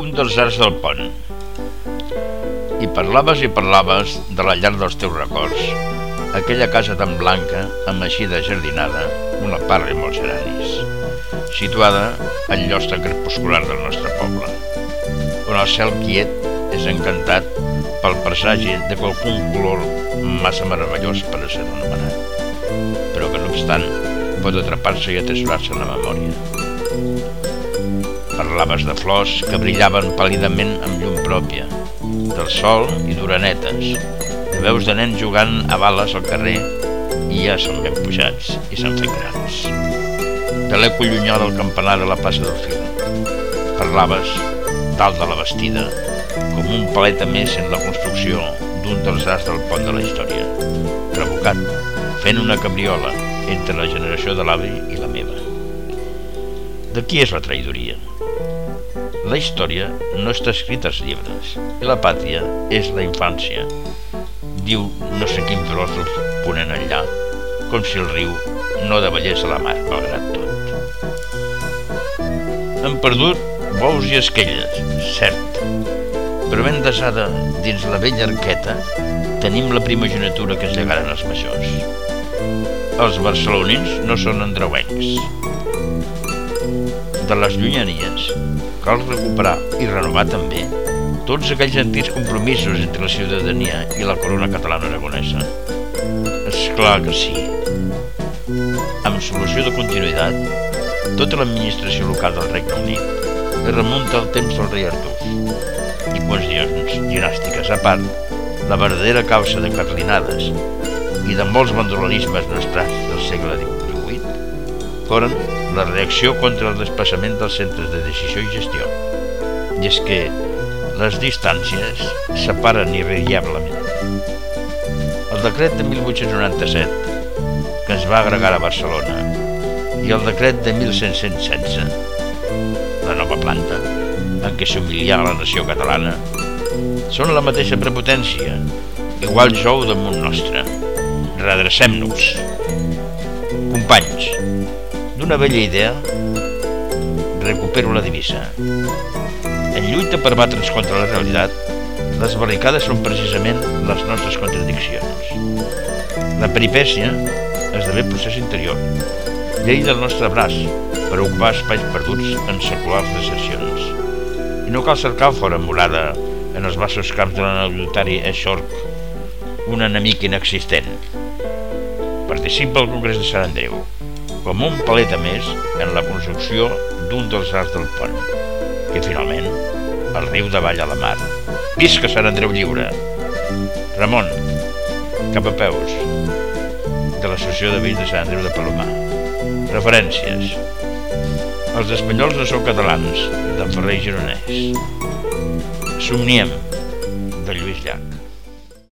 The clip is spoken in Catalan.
un dels arcs del pont. I parlaves i parlaves de la llar dels teus records, aquella casa tan blanca, amb eixida jardinada, una parra i molts geranis, situada al llostre crepuscular del nostre poble, on el cel quiet és encantat pel presagi de qualcun color massa meravellós per a ser anomenat, però que no obstant pot atrapar-se i atesorar-se en la memòria. Parlaves de flors que brillaven pàl·lidament amb llum pròpia, del sol i d'uranetes, de veus de nens jugant a bales al carrer i ja són ben pujats i s'han fet grans. De l'eco llunyà del campanar de la plaça del Fil. Parlaves dalt de la vestida, com un paleta més en la construcció d'un dels arts del pont de la història, revocat, fent una cabriola entre la generació de l'avi i la meva. De qui és la traïdoria? La història no està escrita als llibres i la pàtria és la infància. Diu no sé quin filòsof ponent enllà, com si el riu no davallés a la mar, malgrat tot. Han perdut bous i esquelles, cert, però ben desada dins la vella arqueta tenim la primogenitura que es llegaren els majors. Els barcelonins no són andreuencs. De les llunyanies cal recuperar i renovar també tots aquells antics compromisos entre la ciutadania i la corona catalana aragonesa. És clar que sí. Amb solució de continuïtat, tota l'administració local del Regne Unit es remunta al temps del rei Artús i qüestions dinàstiques a part, la verdadera causa de carlinades i de molts bandolerismes nostrats del segle XVIII foren la reacció contra el desplaçament dels centres de decisió i gestió. I és que les distàncies separen irremeiablement. El decret de 1897, que es va agregar a Barcelona, i el decret de 1116, la nova planta, en què s'humilia la nació catalana, són la mateixa prepotència, igual jou damunt nostre. Redrecem-nos. Companys, d'una vella idea, recupero la divisa. En lluita per batre's contra la realitat, les barricades són precisament les nostres contradiccions. La peripècia esdevé procés interior, llei del nostre braç per ocupar espais perduts en seculars desercions. I no cal cercar fora morada en els vassos camps de l'anecdotari Eixorc un enemic inexistent. Participa al Congrés de Sant Andreu, com un paleta més en la construcció d'un dels arcs del pont, que finalment el riu davall a la mar. Visca Sant Andreu Lliure! Ramon, cap a peus, de l'Associació de Veïns de Sant Andreu de Palomar. Referències. Els espanyols no són catalans, d'en Ferrer i Gironès. Somniem, de Lluís Llach.